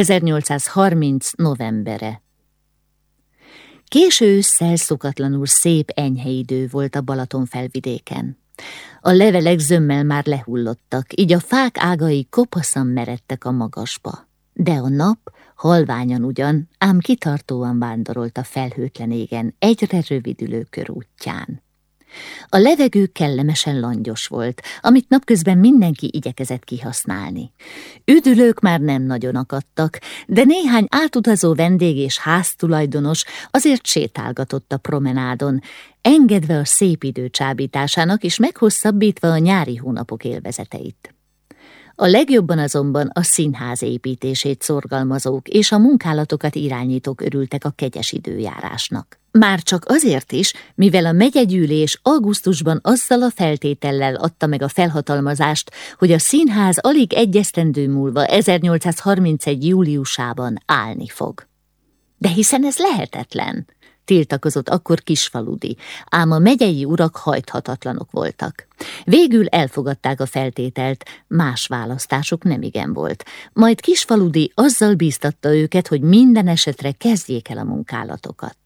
1830. novembere Késő ősszel szokatlanul szép enyhe idő volt a Balaton felvidéken. A levelek zömmel már lehullottak, így a fák ágai kopaszan meredtek a magasba. De a nap, halványan ugyan, ám kitartóan vándorolt a felhőtlen égen, egyre rövidülő körútján. A levegő kellemesen langyos volt, amit napközben mindenki igyekezett kihasználni. Üdülők már nem nagyon akadtak, de néhány átutazó vendég és háztulajdonos azért sétálgatott a promenádon, engedve a szép idő csábításának és meghosszabbítva a nyári hónapok élvezeteit. A legjobban azonban a színház építését szorgalmazók és a munkálatokat irányítók örültek a kegyes időjárásnak. Már csak azért is, mivel a megyegyűlés augusztusban azzal a feltétellel adta meg a felhatalmazást, hogy a színház alig egyesztendő múlva 1831. júliusában állni fog. De hiszen ez lehetetlen, tiltakozott akkor Kisfaludi, ám a megyei urak hajthatatlanok voltak. Végül elfogadták a feltételt, más választásuk nem igen volt. Majd Kisfaludi azzal bíztatta őket, hogy minden esetre kezdjék el a munkálatokat.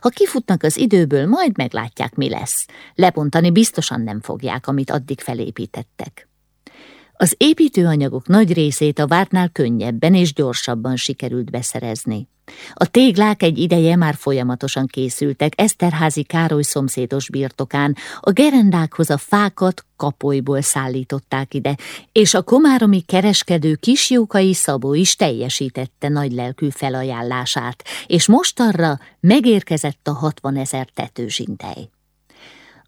Ha kifutnak az időből, majd meglátják, mi lesz. Lepontani biztosan nem fogják, amit addig felépítettek. Az építőanyagok nagy részét a vártnál könnyebben és gyorsabban sikerült beszerezni. A téglák egy ideje már folyamatosan készültek Eszterházi Károly szomszédos birtokán, a gerendákhoz a fákat kapolyból szállították ide, és a komáromi kereskedő kisjókai Szabó is teljesítette nagy lelkű felajánlását, és mostanra megérkezett a 60 ezer tetőzsintej.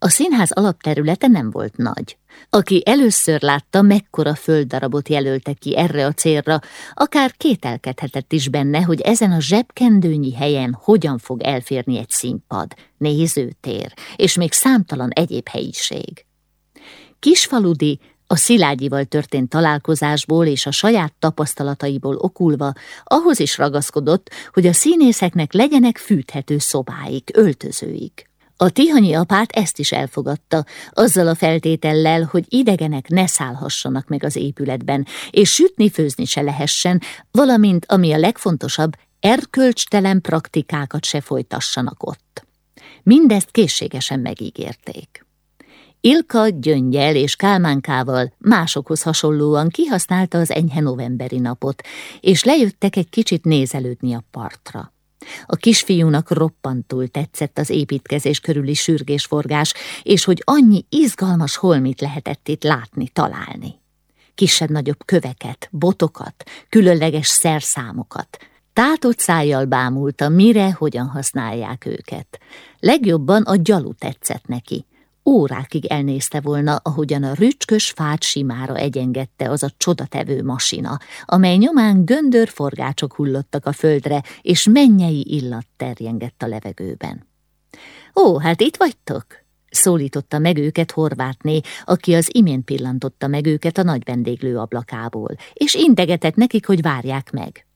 A színház alapterülete nem volt nagy. Aki először látta, mekkora földdarabot jelöltek ki erre a célra, akár kételkedhetett is benne, hogy ezen a zsebkendőnyi helyen hogyan fog elférni egy színpad, nézőtér, és még számtalan egyéb helyiség. Kisfaludi a Szilágyival történt találkozásból és a saját tapasztalataiból okulva ahhoz is ragaszkodott, hogy a színészeknek legyenek fűthető szobáik, öltözőik. A tihanyi apát ezt is elfogadta, azzal a feltétellel, hogy idegenek ne szállhassanak meg az épületben, és sütni-főzni se lehessen, valamint, ami a legfontosabb, erkölcstelen praktikákat se folytassanak ott. Mindezt készségesen megígérték. Ilka gyöngyel és kálmánkával másokhoz hasonlóan kihasználta az enyhe novemberi napot, és lejöttek egy kicsit nézelődni a partra. A kisfiúnak roppantul tetszett az építkezés körüli sürgésforgás, és hogy annyi izgalmas holmit lehetett itt látni, találni. Kisebb-nagyobb köveket, botokat, különleges szerszámokat. Tátott szájjal bámulta, mire, hogyan használják őket. Legjobban a gyalu tetszett neki, órákig elnézte volna, ahogyan a rücskös fát simára egyengedte az a csodatevő masina, amely nyomán göndör forgácsok hullottak a földre, és mennyei illat terjengett a levegőben. Ó, hát itt vagytok? szólította meg őket Horvátné, aki az imént pillantotta meg őket a nagy vendéglő ablakából, és integetett nekik, hogy várják meg.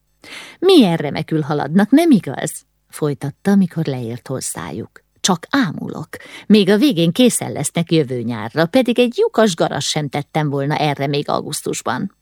Milyen remekül haladnak, nem igaz? folytatta, mikor leért hozzájuk. Csak ámulok. Még a végén készen lesznek jövő nyárra, pedig egy lyukas garas sem tettem volna erre még augusztusban.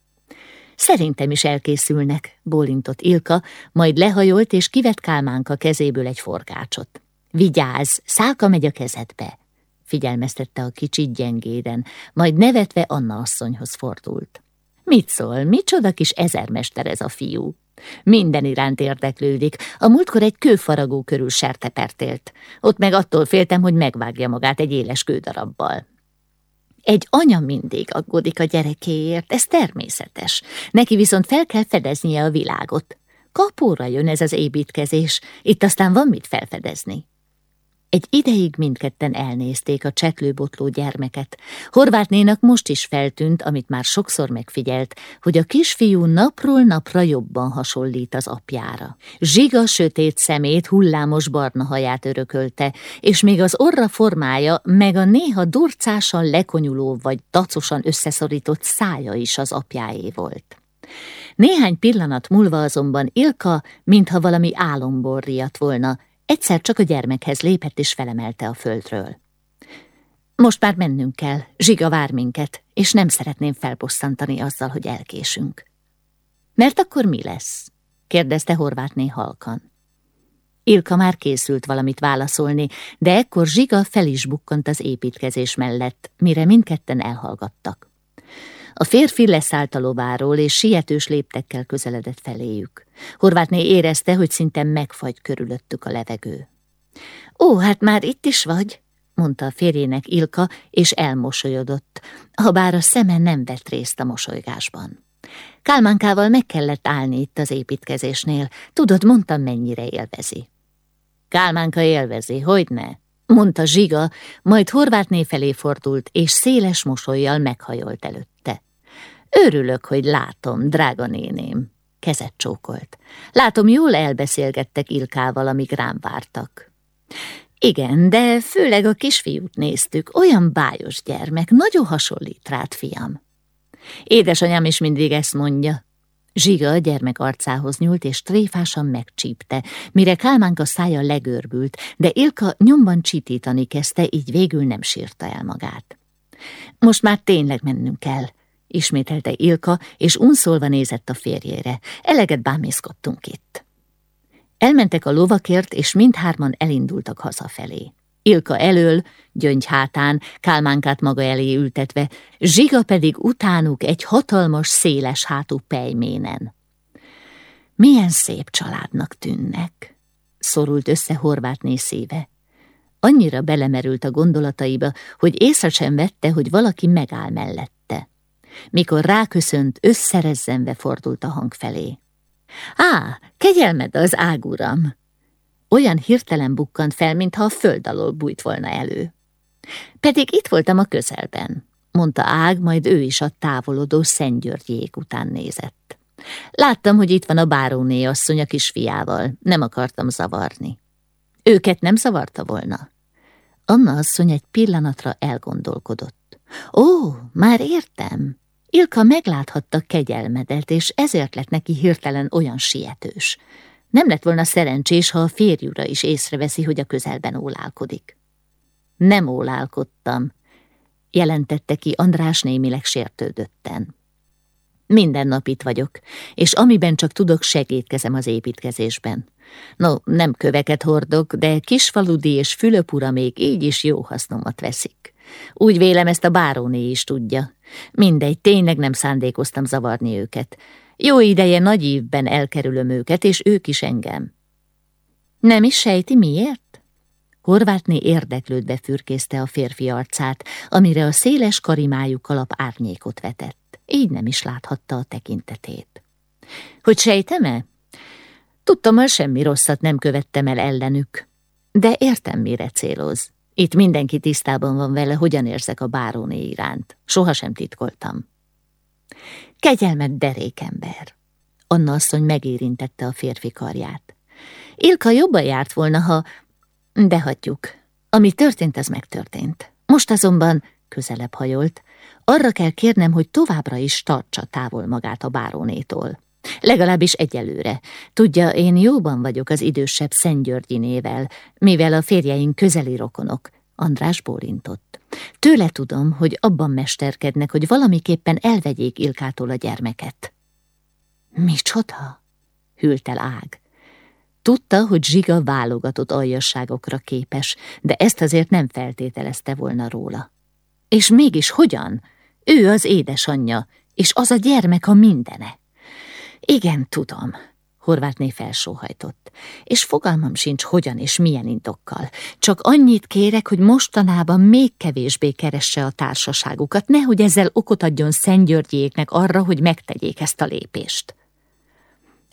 Szerintem is elkészülnek, bólintott Ilka, majd lehajolt és kivett Kálmánka kezéből egy forgácsot. Vigyázz, szálka megy a kezedbe, figyelmeztette a kicsit gyengéden, majd nevetve Anna asszonyhoz fordult. Mit szól, micsoda kis ezermester ez a fiú? Minden iránt érdeklődik. A múltkor egy kőfaragó körül sertepertélt. Ott meg attól féltem, hogy megvágja magát egy éles kődarabbal. Egy anya mindig aggódik a gyerekéért, ez természetes. Neki viszont fel kell fedeznie a világot. Kapóra jön ez az építkezés, itt aztán van mit felfedezni. Egy ideig mindketten elnézték a csetlőbotló gyermeket. Horvátnénak most is feltűnt, amit már sokszor megfigyelt, hogy a kisfiú napról napra jobban hasonlít az apjára. Zsiga sötét szemét, hullámos barna haját örökölte, és még az orra formája, meg a néha durcásan lekonyuló vagy dacosan összeszorított szája is az apjáé volt. Néhány pillanat múlva azonban Ilka, mintha valami álomból riadt volna, Egyszer csak a gyermekhez lépett és felemelte a földről. Most már mennünk kell, Zsiga vár minket, és nem szeretném felbosszantani azzal, hogy elkésünk. Mert akkor mi lesz? kérdezte Horvátné halkan. Ilka már készült valamit válaszolni, de ekkor Zsiga fel is bukkant az építkezés mellett, mire mindketten elhallgattak. A férfi leszállt a lováról, és sietős léptekkel közeledett feléjük. Horvátné érezte, hogy szinte megfagy körülöttük a levegő. Ó, hát már itt is vagy, mondta a férjének Ilka, és elmosolyodott, ha bár a szeme nem vett részt a mosolygásban. Kálmánkával meg kellett állni itt az építkezésnél, tudod, mondtam, mennyire élvezi. Kálmánka élvezi, hogy ne? mondta Zsiga, majd Horvátné felé fordult, és széles mosolyjal meghajolt előtte. Örülök, hogy látom, drága néném, kezet csókolt. Látom, jól elbeszélgettek Ilkával, amíg rám vártak. Igen, de főleg a kisfiút néztük, olyan bájos gyermek, nagyon hasonlít rád, fiam. Édesanyám is mindig ezt mondja. Zsiga a gyermek arcához nyúlt, és tréfásan megcsípte, mire Kálmánka szája legörbült, de Ilka nyomban csitítani kezdte, így végül nem sírta el magát. Most már tényleg mennünk kell, ismételte Ilka, és unszolva nézett a férjére. Eleget bámészkodtunk itt. Elmentek a lovakért, és mindhárman elindultak hazafelé. Ilka elől, gyöngy hátán, kálmánkát maga elé ültetve, Zsiga pedig utánuk egy hatalmas, széles hátú pejménen. Milyen szép családnak tűnnek, szorult össze Horvátné szíve. Annyira belemerült a gondolataiba, hogy észre sem vette, hogy valaki megáll mellette. Mikor ráköszönt, összerezzenve fordult a hang felé. Á, kegyelmed az águram! Olyan hirtelen bukkant fel, mintha a föld alól bújt volna elő. Pedig itt voltam a közelben, mondta Ág, majd ő is a távolodó Szentgyörgyék után nézett. Láttam, hogy itt van a báróné asszony a kisfiával, nem akartam zavarni. Őket nem zavarta volna? Anna asszony egy pillanatra elgondolkodott. Ó, már értem. Ilka megláthatta kegyelmedet, és ezért lett neki hirtelen olyan sietős. Nem lett volna szerencsés, ha a férjúra is észreveszi, hogy a közelben ólálkodik. Nem ólálkodtam, jelentette ki András némileg sértődötten. Minden nap itt vagyok, és amiben csak tudok, segítkezem az építkezésben. No, nem köveket hordok, de kisfaludi és fülöpura még így is jó hasznomat veszik. Úgy vélem, ezt a báróné is tudja. Mindegy, tényleg nem szándékoztam zavarni őket. Jó ideje nagy ívben elkerülöm őket, és ők is engem. Nem is sejti miért? Horvátné érdeklődve fürkészte a férfi arcát, amire a széles karimájú kalap árnyékot vetett. Így nem is láthatta a tekintetét. Hogy sejtem-e? Tudtam, hogy semmi rosszat nem követtem el ellenük. De értem, mire céloz. Itt mindenki tisztában van vele, hogyan érzek a báróné iránt. Soha sem titkoltam. Kegyelmet derékember. Anna asszony megérintette a férfi karját. Ilka jobban járt volna, ha... De hagyjuk. Ami történt, az megtörtént. Most azonban közelebb hajolt. Arra kell kérnem, hogy továbbra is tartsa távol magát a bárónétól. Legalábbis egyelőre. Tudja, én jóban vagyok az idősebb Szentgyörgyinével, mivel a férjeink közeli rokonok. András bólintott. Tőle tudom, hogy abban mesterkednek, hogy valamiképpen elvegyék Ilkától a gyermeket. Micsoda? hűlt el Ág. Tudta, hogy Zsiga válogatott aljasságokra képes, de ezt azért nem feltételezte volna róla. És mégis hogyan? Ő az édesanyja, és az a gyermek a mindene. Igen, tudom, Horvátné felsóhajtott. És fogalmam sincs, hogyan és milyen indokkal. Csak annyit kérek, hogy mostanában még kevésbé keresse a társaságukat, nehogy ezzel okot adjon Szentgyörgyéknek arra, hogy megtegyék ezt a lépést.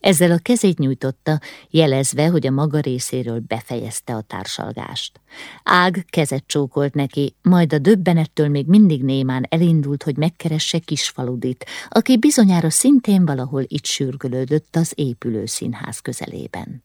Ezzel a kezét nyújtotta, jelezve, hogy a maga részéről befejezte a társalgást. Ág kezet csókolt neki, majd a döbbenettől még mindig némán elindult, hogy megkeresse Kisfaludit, aki bizonyára szintén valahol itt sürgölődött az épülő színház közelében.